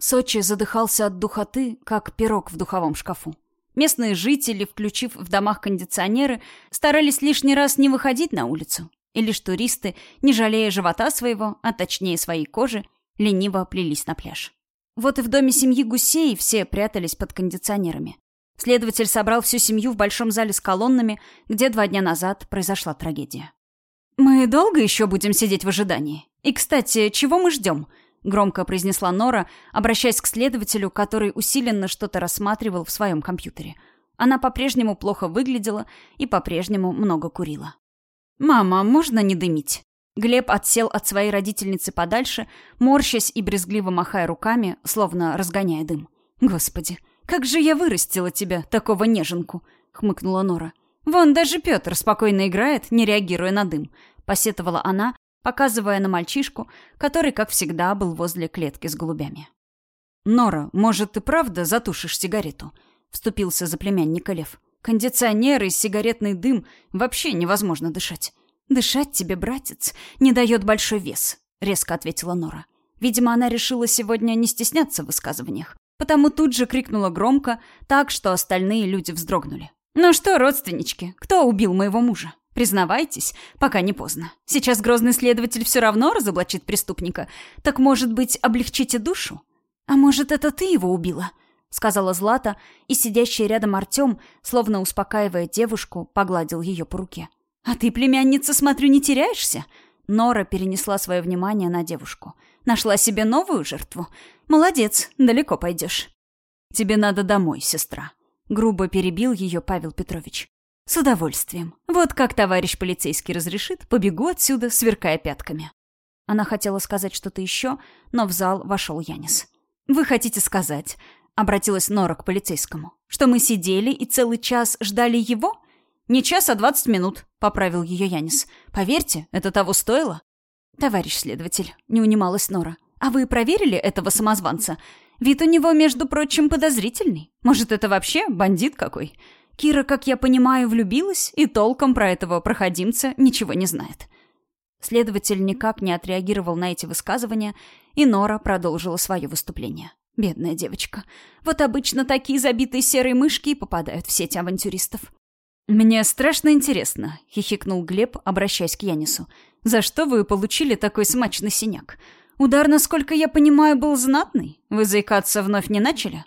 Сочи задыхался от духоты, как пирог в духовом шкафу. Местные жители, включив в домах кондиционеры, старались лишний раз не выходить на улицу. И лишь туристы, не жалея живота своего, а точнее своей кожи, лениво плелись на пляж. Вот и в доме семьи гусей все прятались под кондиционерами. Следователь собрал всю семью в большом зале с колоннами, где два дня назад произошла трагедия. «Мы долго еще будем сидеть в ожидании? И, кстати, чего мы ждем?» — громко произнесла Нора, обращаясь к следователю, который усиленно что-то рассматривал в своем компьютере. Она по-прежнему плохо выглядела и по-прежнему много курила. «Мама, можно не дымить?» Глеб отсел от своей родительницы подальше, морщась и брезгливо махая руками, словно разгоняя дым. «Господи, как же я вырастила тебя, такого неженку!» — хмыкнула Нора. «Вон даже Петр спокойно играет, не реагируя на дым», — посетовала она, показывая на мальчишку, который, как всегда, был возле клетки с голубями. «Нора, может, ты правда затушишь сигарету?» — вступился за племянника Лев. «Кондиционер и сигаретный дым вообще невозможно дышать». «Дышать тебе, братец, не дает большой вес», — резко ответила Нора. Видимо, она решила сегодня не стесняться в высказываниях, потому тут же крикнула громко, так, что остальные люди вздрогнули. «Ну что, родственнички, кто убил моего мужа?» Признавайтесь, пока не поздно. Сейчас грозный следователь все равно разоблачит преступника. Так, может быть, облегчите душу? А может, это ты его убила? Сказала Злата, и сидящий рядом Артем, словно успокаивая девушку, погладил ее по руке. А ты, племянница, смотрю, не теряешься? Нора перенесла свое внимание на девушку. Нашла себе новую жертву. Молодец, далеко пойдешь. Тебе надо домой, сестра. Грубо перебил ее Павел Петрович. «С удовольствием. Вот как товарищ полицейский разрешит, побегу отсюда, сверкая пятками». Она хотела сказать что-то еще, но в зал вошел Янис. «Вы хотите сказать?» — обратилась Нора к полицейскому. «Что мы сидели и целый час ждали его?» «Не час, а двадцать минут», — поправил ее Янис. «Поверьте, это того стоило». «Товарищ следователь», — не унималась Нора. «А вы проверили этого самозванца? Вид у него, между прочим, подозрительный. Может, это вообще бандит какой?» Кира, как я понимаю, влюбилась и толком про этого проходимца ничего не знает. Следователь никак не отреагировал на эти высказывания, и Нора продолжила свое выступление. Бедная девочка. Вот обычно такие забитые серые мышки попадают в сеть авантюристов. «Мне страшно интересно», — хихикнул Глеб, обращаясь к Янису. «За что вы получили такой смачный синяк? Удар, насколько я понимаю, был знатный. Вы заикаться вновь не начали?»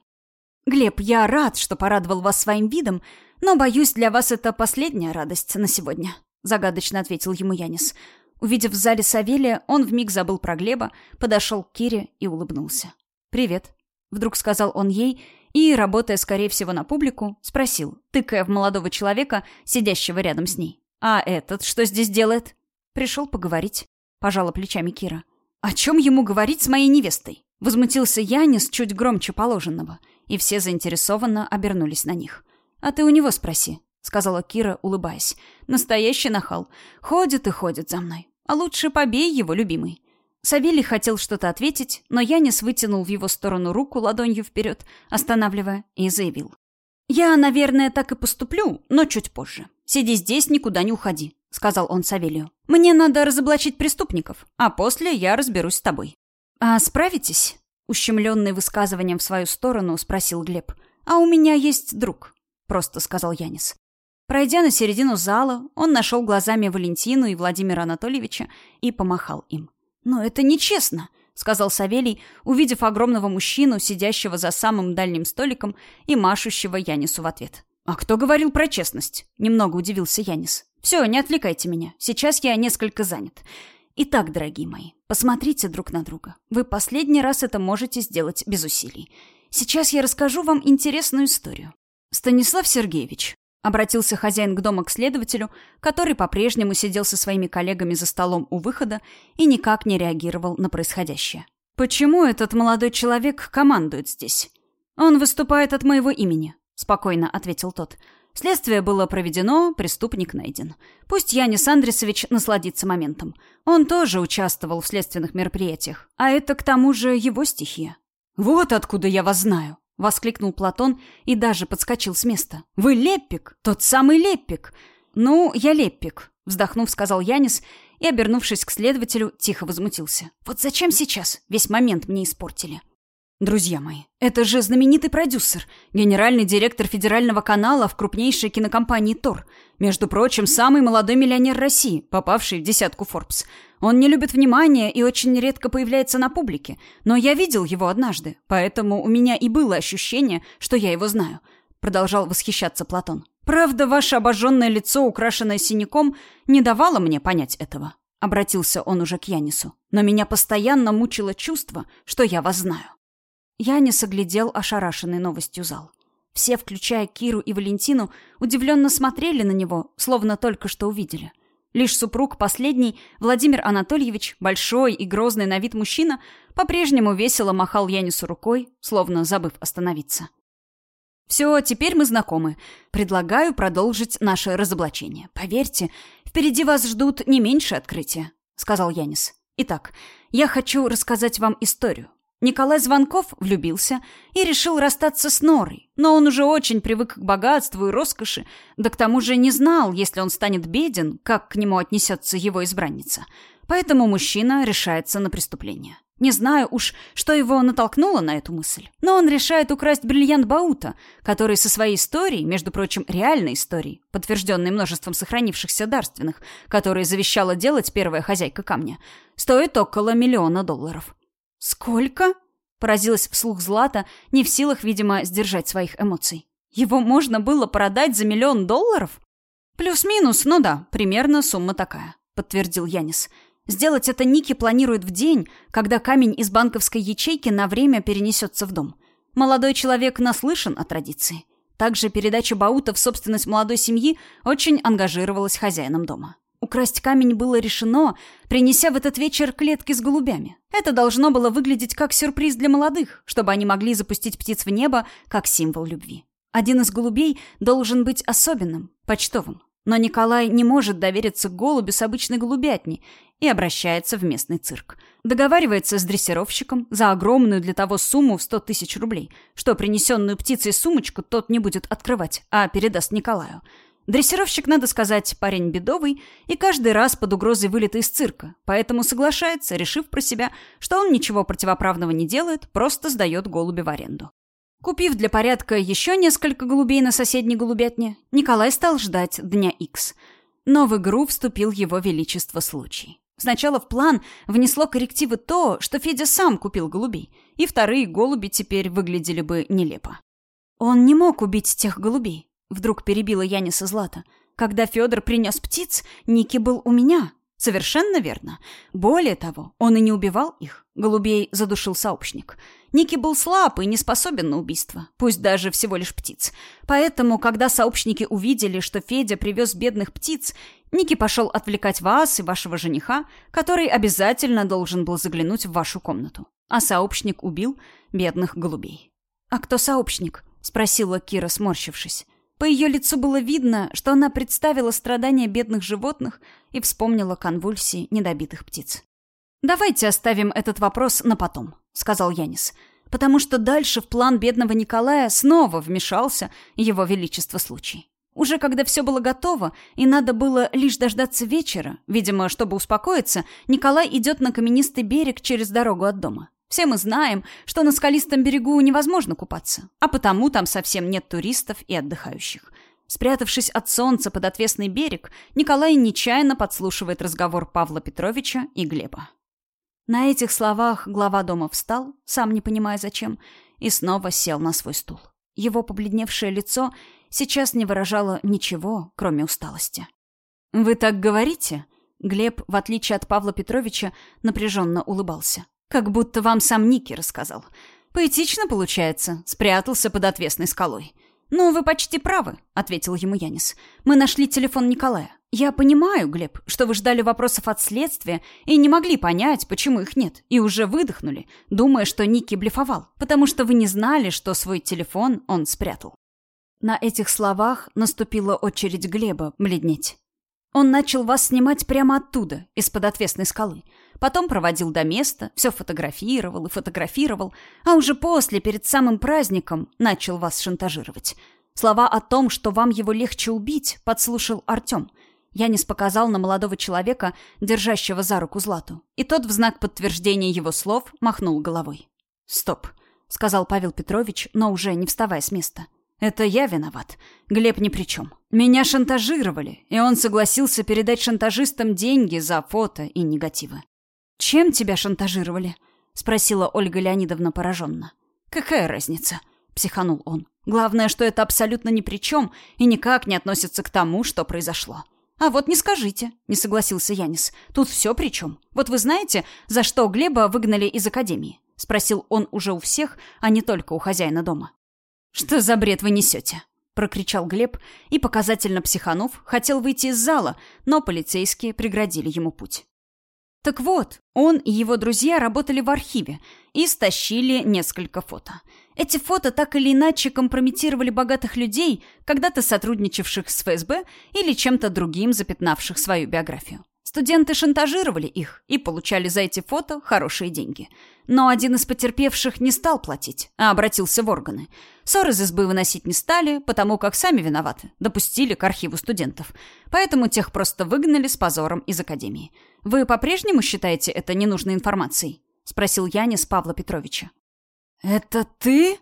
«Глеб, я рад, что порадовал вас своим видом, но, боюсь, для вас это последняя радость на сегодня», — загадочно ответил ему Янис. Увидев в зале Савелия, он вмиг забыл про Глеба, подошел к Кире и улыбнулся. «Привет», — вдруг сказал он ей и, работая, скорее всего, на публику, спросил, тыкая в молодого человека, сидящего рядом с ней. «А этот что здесь делает?» «Пришел поговорить», — пожала плечами Кира. «О чем ему говорить с моей невестой?» Возмутился Янис чуть громче положенного — и все заинтересованно обернулись на них. «А ты у него спроси», — сказала Кира, улыбаясь. «Настоящий нахал. Ходит и ходит за мной. А лучше побей его, любимый». Савелий хотел что-то ответить, но Янис вытянул в его сторону руку ладонью вперед, останавливая, и заявил. «Я, наверное, так и поступлю, но чуть позже. Сиди здесь, никуда не уходи», — сказал он Савелию. «Мне надо разоблачить преступников, а после я разберусь с тобой». «А справитесь?» Ущемленный высказыванием в свою сторону, спросил Глеб. «А у меня есть друг», — просто сказал Янис. Пройдя на середину зала, он нашел глазами Валентину и Владимира Анатольевича и помахал им. «Но это нечестно», — сказал Савелий, увидев огромного мужчину, сидящего за самым дальним столиком и машущего Янису в ответ. «А кто говорил про честность?» — немного удивился Янис. «Все, не отвлекайте меня. Сейчас я несколько занят. Итак, дорогие мои, посмотрите друг на друга. Вы последний раз это можете сделать без усилий. Сейчас я расскажу вам интересную историю. Станислав Сергеевич, обратился хозяин к дому к следователю, который по-прежнему сидел со своими коллегами за столом у выхода и никак не реагировал на происходящее. Почему этот молодой человек командует здесь? Он выступает от моего имени, спокойно ответил тот. Следствие было проведено, преступник найден. Пусть Янис Андресович насладится моментом. Он тоже участвовал в следственных мероприятиях, а это к тому же его стихия. «Вот откуда я вас знаю!» — воскликнул Платон и даже подскочил с места. «Вы Леппик! Тот самый Леппик!» «Ну, я Леппик», — вздохнув, сказал Янис и, обернувшись к следователю, тихо возмутился. «Вот зачем сейчас? Весь момент мне испортили». Друзья мои, это же знаменитый продюсер, генеральный директор федерального канала в крупнейшей кинокомпании «Тор». Между прочим, самый молодой миллионер России, попавший в десятку Forbes. Он не любит внимания и очень редко появляется на публике, но я видел его однажды, поэтому у меня и было ощущение, что я его знаю. Продолжал восхищаться Платон. Правда, ваше обожженное лицо, украшенное синяком, не давало мне понять этого. Обратился он уже к Янису. Но меня постоянно мучило чувство, что я вас знаю. Янис оглядел ошарашенный новостью зал. Все, включая Киру и Валентину, удивленно смотрели на него, словно только что увидели. Лишь супруг последний, Владимир Анатольевич, большой и грозный на вид мужчина, по-прежнему весело махал Янису рукой, словно забыв остановиться. «Все, теперь мы знакомы. Предлагаю продолжить наше разоблачение. Поверьте, впереди вас ждут не меньше открытия», — сказал Янис. «Итак, я хочу рассказать вам историю. Николай Звонков влюбился и решил расстаться с Норой, но он уже очень привык к богатству и роскоши, да к тому же не знал, если он станет беден, как к нему отнесется его избранница. Поэтому мужчина решается на преступление. Не знаю уж, что его натолкнуло на эту мысль, но он решает украсть бриллиант Баута, который со своей историей, между прочим, реальной историей, подтвержденной множеством сохранившихся дарственных, которые завещала делать первая хозяйка камня, стоит около миллиона долларов. «Сколько?» — поразилась вслух Злата, не в силах, видимо, сдержать своих эмоций. «Его можно было продать за миллион долларов?» «Плюс-минус, ну да, примерно сумма такая», — подтвердил Янис. «Сделать это Ники планирует в день, когда камень из банковской ячейки на время перенесется в дом. Молодой человек наслышан о традиции. Также передача Баута в собственность молодой семьи очень ангажировалась хозяином дома. Украсть камень было решено, принеся в этот вечер клетки с голубями. Это должно было выглядеть как сюрприз для молодых, чтобы они могли запустить птиц в небо как символ любви. Один из голубей должен быть особенным, почтовым. Но Николай не может довериться голубю с обычной голубятни и обращается в местный цирк. Договаривается с дрессировщиком за огромную для того сумму в 100 тысяч рублей, что принесенную птицей сумочку тот не будет открывать, а передаст Николаю. Дрессировщик, надо сказать, парень бедовый и каждый раз под угрозой вылета из цирка, поэтому соглашается, решив про себя, что он ничего противоправного не делает, просто сдает голубя в аренду. Купив для порядка еще несколько голубей на соседней голубятне, Николай стал ждать дня Икс. Но в игру вступил его величество случай. Сначала в план внесло коррективы то, что Федя сам купил голубей, и вторые голуби теперь выглядели бы нелепо. Он не мог убить тех голубей. Вдруг перебила Яниса Злата. Когда Федор принес птиц, Ники был у меня. Совершенно верно. Более того, он и не убивал их. Голубей задушил сообщник. Ники был слаб и не способен на убийство, пусть даже всего лишь птиц. Поэтому, когда сообщники увидели, что Федя привез бедных птиц, Ники пошел отвлекать вас и вашего жениха, который обязательно должен был заглянуть в вашу комнату. А сообщник убил бедных голубей. «А кто сообщник?» — спросила Кира, сморщившись. По ее лицу было видно, что она представила страдания бедных животных и вспомнила конвульсии недобитых птиц. «Давайте оставим этот вопрос на потом», — сказал Янис, «потому что дальше в план бедного Николая снова вмешался его величество случай. Уже когда все было готово, и надо было лишь дождаться вечера, видимо, чтобы успокоиться, Николай идет на каменистый берег через дорогу от дома. Все мы знаем, что на скалистом берегу невозможно купаться, а потому там совсем нет туристов и отдыхающих. Спрятавшись от солнца под отвесный берег, Николай нечаянно подслушивает разговор Павла Петровича и Глеба. На этих словах глава дома встал, сам не понимая зачем, и снова сел на свой стул. Его побледневшее лицо сейчас не выражало ничего, кроме усталости. «Вы так говорите?» Глеб, в отличие от Павла Петровича, напряженно улыбался. Как будто вам сам Ники рассказал. Поэтично получается. Спрятался под отвесной скалой. «Ну, вы почти правы», — ответил ему Янис. «Мы нашли телефон Николая. Я понимаю, Глеб, что вы ждали вопросов от следствия и не могли понять, почему их нет, и уже выдохнули, думая, что Ники блефовал, потому что вы не знали, что свой телефон он спрятал». На этих словах наступила очередь Глеба бледнеть. Он начал вас снимать прямо оттуда, из-под отвесной скалы. Потом проводил до места, все фотографировал и фотографировал, а уже после, перед самым праздником, начал вас шантажировать. Слова о том, что вам его легче убить, подслушал Артем. Янис показал на молодого человека, держащего за руку Злату. И тот в знак подтверждения его слов махнул головой. «Стоп», — сказал Павел Петрович, но уже не вставая с места. Это я виноват. Глеб ни при чем. Меня шантажировали, и он согласился передать шантажистам деньги за фото и негативы. «Чем тебя шантажировали?» — спросила Ольга Леонидовна пораженно. «Какая разница?» — психанул он. «Главное, что это абсолютно ни при чем и никак не относится к тому, что произошло». «А вот не скажите», — не согласился Янис. «Тут все при чем. Вот вы знаете, за что Глеба выгнали из академии?» — спросил он уже у всех, а не только у хозяина дома. «Что за бред вы несете?» — прокричал Глеб и, показательно психанув, хотел выйти из зала, но полицейские преградили ему путь. Так вот, он и его друзья работали в архиве и стащили несколько фото. Эти фото так или иначе компрометировали богатых людей, когда-то сотрудничавших с ФСБ или чем-то другим запятнавших свою биографию. Студенты шантажировали их и получали за эти фото хорошие деньги. Но один из потерпевших не стал платить, а обратился в органы. Ссор из избы выносить не стали, потому как сами виноваты, допустили к архиву студентов. Поэтому тех просто выгнали с позором из академии. Вы по-прежнему считаете это ненужной информацией? Спросил Янис Павла Петровича. «Это ты?»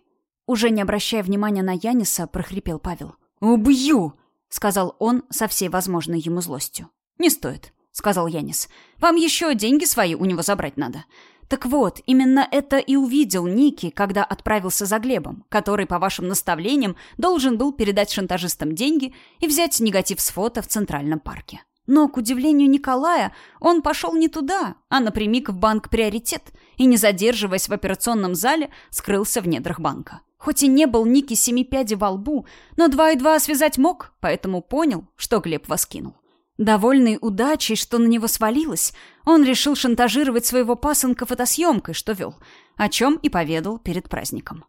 Уже не обращая внимания на Яниса, прохрипел Павел. «Убью!» — сказал он со всей возможной ему злостью. «Не стоит. — сказал Янис. «Вам еще деньги свои у него забрать надо». Так вот, именно это и увидел Ники, когда отправился за Глебом, который, по вашим наставлениям, должен был передать шантажистам деньги и взять негатив с фото в Центральном парке. Но, к удивлению Николая, он пошел не туда, а напрямик в банк «Приоритет» и, не задерживаясь в операционном зале, скрылся в недрах банка. Хоть и не был Ники семи пядей во лбу, но два и два связать мог, поэтому понял, что Глеб вас кинул. Довольный удачей, что на него свалилось, он решил шантажировать своего пасынка фотосъемкой, что вел, о чем и поведал перед праздником.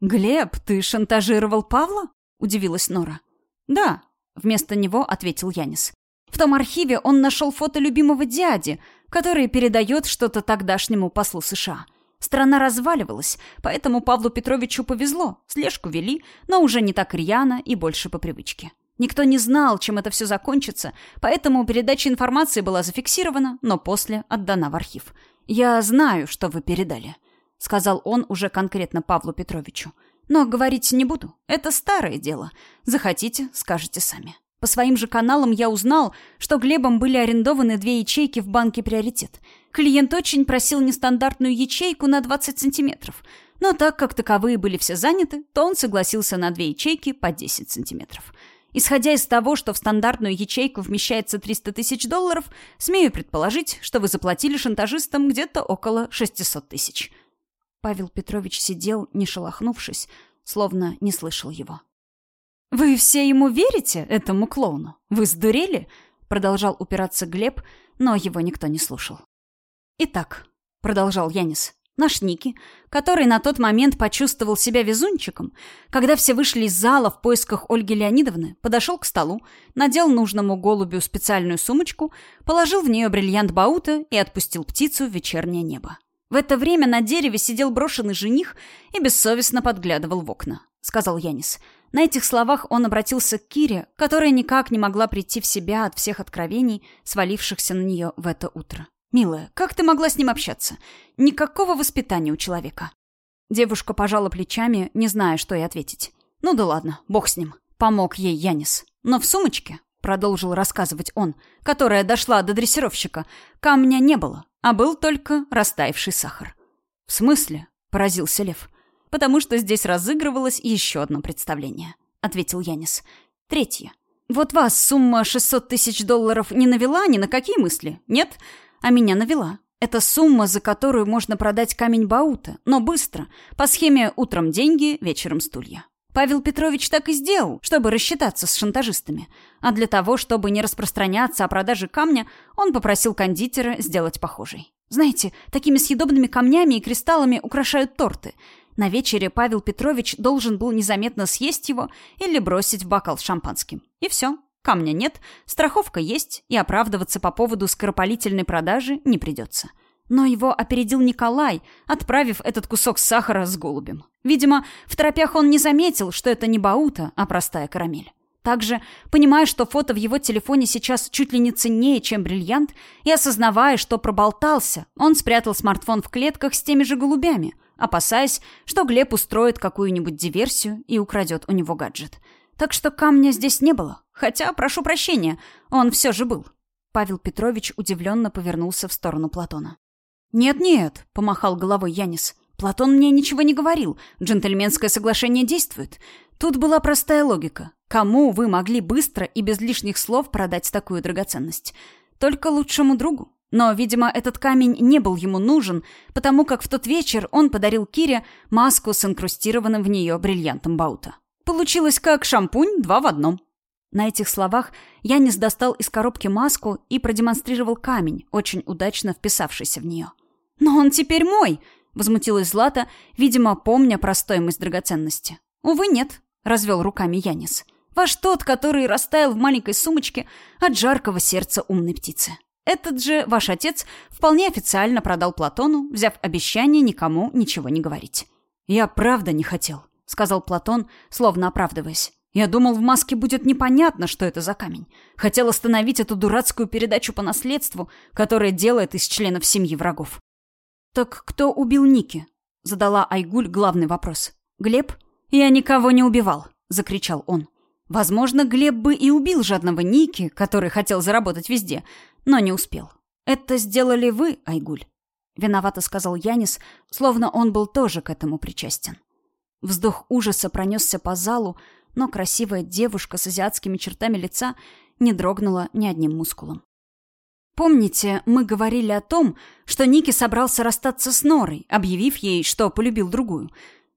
«Глеб, ты шантажировал Павла?» — удивилась Нора. «Да», — вместо него ответил Янис. «В том архиве он нашел фото любимого дяди, который передает что-то тогдашнему послу США». Страна разваливалась, поэтому Павлу Петровичу повезло, слежку вели, но уже не так рьяно и больше по привычке. Никто не знал, чем это все закончится, поэтому передача информации была зафиксирована, но после отдана в архив. «Я знаю, что вы передали», — сказал он уже конкретно Павлу Петровичу. «Но говорить не буду. Это старое дело. Захотите, скажете сами». По своим же каналам я узнал, что Глебом были арендованы две ячейки в банке «Приоритет». Клиент очень просил нестандартную ячейку на 20 сантиметров. Но так как таковые были все заняты, то он согласился на две ячейки по 10 сантиметров. Исходя из того, что в стандартную ячейку вмещается 300 тысяч долларов, смею предположить, что вы заплатили шантажистам где-то около 600 тысяч». Павел Петрович сидел, не шелохнувшись, словно не слышал его. «Вы все ему верите, этому клоуну? Вы сдурели?» Продолжал упираться Глеб, но его никто не слушал. «Итак», — продолжал Янис, Наш Ники, который на тот момент почувствовал себя везунчиком, когда все вышли из зала в поисках Ольги Леонидовны, подошел к столу, надел нужному голубю специальную сумочку, положил в нее бриллиант Баута и отпустил птицу в вечернее небо. В это время на дереве сидел брошенный жених и бессовестно подглядывал в окна, сказал Янис. На этих словах он обратился к Кире, которая никак не могла прийти в себя от всех откровений, свалившихся на нее в это утро. «Милая, как ты могла с ним общаться? Никакого воспитания у человека». Девушка пожала плечами, не зная, что ей ответить. «Ну да ладно, бог с ним». Помог ей Янис. Но в сумочке, продолжил рассказывать он, которая дошла до дрессировщика, камня не было, а был только растаявший сахар. «В смысле?» — поразился Лев. «Потому что здесь разыгрывалось еще одно представление», — ответил Янис. «Третье. Вот вас сумма 600 тысяч долларов не навела ни на какие мысли, нет? А меня навела. Это сумма, за которую можно продать камень Баута, но быстро, по схеме «утром деньги, вечером стулья». Павел Петрович так и сделал, чтобы рассчитаться с шантажистами. А для того, чтобы не распространяться о продаже камня, он попросил кондитера сделать похожий. Знаете, такими съедобными камнями и кристаллами украшают торты. На вечере Павел Петрович должен был незаметно съесть его или бросить в бокал с шампанским. И все. Камня нет, страховка есть, и оправдываться по поводу скоропалительной продажи не придется. Но его опередил Николай, отправив этот кусок сахара с голубем. Видимо, в тропях он не заметил, что это не баута, а простая карамель. Также, понимая, что фото в его телефоне сейчас чуть ли не ценнее, чем бриллиант, и осознавая, что проболтался, он спрятал смартфон в клетках с теми же голубями, опасаясь, что Глеб устроит какую-нибудь диверсию и украдет у него гаджет. Так что камня здесь не было. Хотя, прошу прощения, он все же был. Павел Петрович удивленно повернулся в сторону Платона. «Нет-нет», — помахал головой Янис. «Платон мне ничего не говорил. Джентльменское соглашение действует. Тут была простая логика. Кому вы могли быстро и без лишних слов продать такую драгоценность? Только лучшему другу. Но, видимо, этот камень не был ему нужен, потому как в тот вечер он подарил Кире маску с инкрустированным в нее бриллиантом Баута. Получилось как шампунь два в одном. На этих словах Янис достал из коробки маску и продемонстрировал камень, очень удачно вписавшийся в нее. «Но он теперь мой!» — возмутилась Злата, видимо, помня про стоимость драгоценности. «Увы, нет», — развел руками Янис. «Ваш тот, который растаял в маленькой сумочке от жаркого сердца умной птицы. Этот же ваш отец вполне официально продал Платону, взяв обещание никому ничего не говорить». «Я правда не хотел», — сказал Платон, словно оправдываясь. Я думал, в маске будет непонятно, что это за камень. Хотел остановить эту дурацкую передачу по наследству, которая делает из членов семьи врагов. «Так кто убил Ники?» — задала Айгуль главный вопрос. «Глеб?» «Я никого не убивал», — закричал он. Возможно, Глеб бы и убил жадного Ники, который хотел заработать везде, но не успел. «Это сделали вы, Айгуль?» — виновато сказал Янис, словно он был тоже к этому причастен. Вздох ужаса пронесся по залу, но красивая девушка с азиатскими чертами лица не дрогнула ни одним мускулом. Помните, мы говорили о том, что Ники собрался расстаться с Норой, объявив ей, что полюбил другую.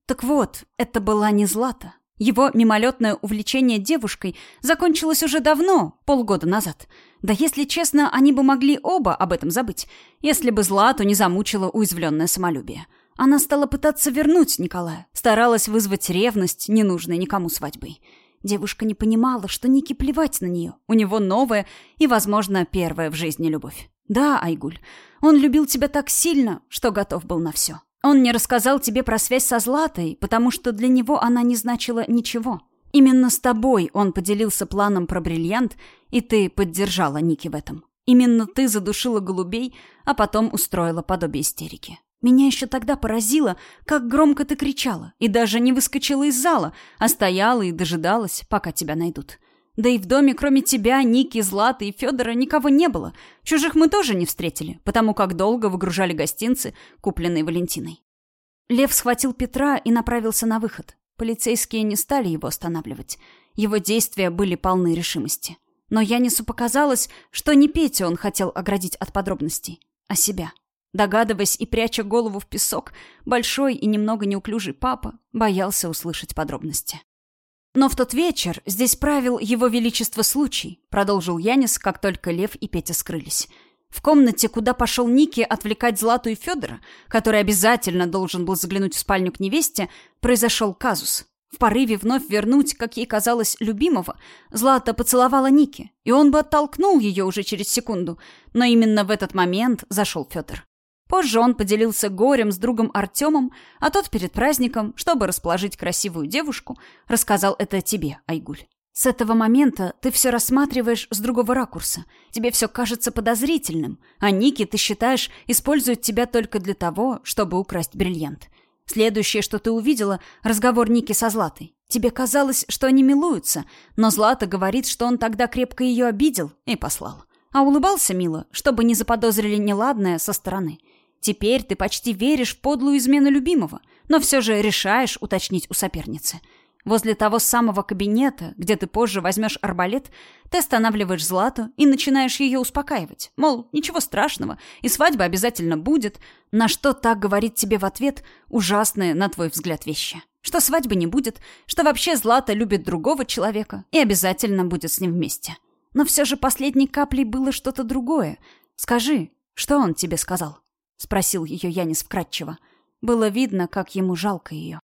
Так вот, это была не Злата. Его мимолетное увлечение девушкой закончилось уже давно, полгода назад. Да если честно, они бы могли оба об этом забыть, если бы Злату не замучило уязвленное самолюбие. Она стала пытаться вернуть Николая, старалась вызвать ревность, ненужной никому свадьбой. Девушка не понимала, что Нике плевать на нее. У него новая и, возможно, первая в жизни любовь. Да, Айгуль, он любил тебя так сильно, что готов был на все. Он не рассказал тебе про связь со Златой, потому что для него она не значила ничего. Именно с тобой он поделился планом про бриллиант, и ты поддержала Ники в этом. Именно ты задушила голубей, а потом устроила подобие истерики. Меня еще тогда поразило, как громко ты кричала, и даже не выскочила из зала, а стояла и дожидалась, пока тебя найдут. Да и в доме, кроме тебя, Ники, Златы и Федора, никого не было. Чужих мы тоже не встретили, потому как долго выгружали гостинцы, купленные Валентиной. Лев схватил Петра и направился на выход. Полицейские не стали его останавливать. Его действия были полны решимости. Но Янису показалось, что не Петю он хотел оградить от подробностей, а себя. Догадываясь и пряча голову в песок, большой и немного неуклюжий папа боялся услышать подробности. «Но в тот вечер здесь правил его величество случай», — продолжил Янис, как только Лев и Петя скрылись. В комнате, куда пошел Ники отвлекать Злату и Федора, который обязательно должен был заглянуть в спальню к невесте, произошел казус. В порыве вновь вернуть, как ей казалось, любимого, Злата поцеловала Ники, и он бы оттолкнул ее уже через секунду, но именно в этот момент зашел Федор. Позже он поделился горем с другом Артемом, а тот перед праздником, чтобы расположить красивую девушку, рассказал это тебе, Айгуль. С этого момента ты все рассматриваешь с другого ракурса. Тебе все кажется подозрительным, а Ники, ты считаешь, использует тебя только для того, чтобы украсть бриллиант. Следующее, что ты увидела, разговор Ники со Златой. Тебе казалось, что они милуются, но Злата говорит, что он тогда крепко ее обидел и послал. А улыбался мило, чтобы не заподозрили неладное со стороны. Теперь ты почти веришь в подлую измену любимого, но все же решаешь уточнить у соперницы. Возле того самого кабинета, где ты позже возьмешь арбалет, ты останавливаешь Злату и начинаешь ее успокаивать. Мол, ничего страшного, и свадьба обязательно будет. На что так говорит тебе в ответ ужасные, на твой взгляд, вещи. Что свадьбы не будет, что вообще Злата любит другого человека и обязательно будет с ним вместе. Но все же последней каплей было что-то другое. Скажи, что он тебе сказал? Спросил ее Янис вкратчиво. Было видно, как ему жалко ее.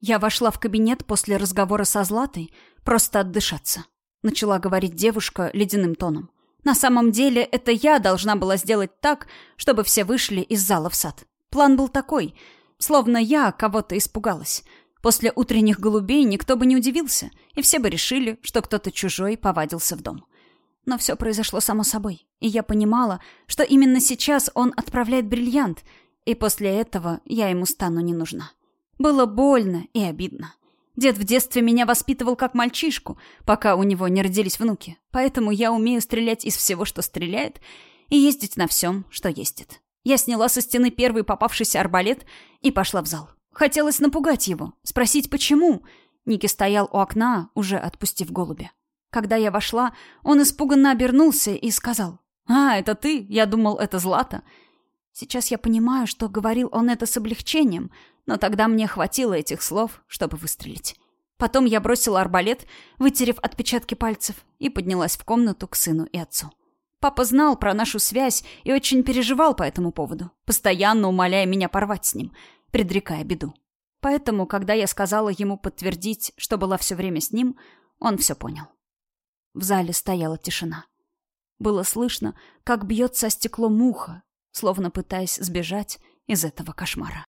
Я вошла в кабинет после разговора со Златой, просто отдышаться. Начала говорить девушка ледяным тоном. На самом деле, это я должна была сделать так, чтобы все вышли из зала в сад. План был такой, словно я кого-то испугалась. После утренних голубей никто бы не удивился, и все бы решили, что кто-то чужой повадился в дом. Но все произошло само собой, и я понимала, что именно сейчас он отправляет бриллиант, И после этого я ему стану не нужна. Было больно и обидно. Дед в детстве меня воспитывал как мальчишку, пока у него не родились внуки. Поэтому я умею стрелять из всего, что стреляет, и ездить на всем, что ездит. Я сняла со стены первый попавшийся арбалет и пошла в зал. Хотелось напугать его, спросить, почему. Ники стоял у окна, уже отпустив голубя. Когда я вошла, он испуганно обернулся и сказал. «А, это ты? Я думал, это Злата». Сейчас я понимаю, что говорил он это с облегчением, но тогда мне хватило этих слов, чтобы выстрелить. Потом я бросила арбалет, вытерев отпечатки пальцев, и поднялась в комнату к сыну и отцу. Папа знал про нашу связь и очень переживал по этому поводу, постоянно умоляя меня порвать с ним, предрекая беду. Поэтому, когда я сказала ему подтвердить, что была все время с ним, он все понял. В зале стояла тишина. Было слышно, как бьется о стекло муха, словно пытаясь сбежать из этого кошмара.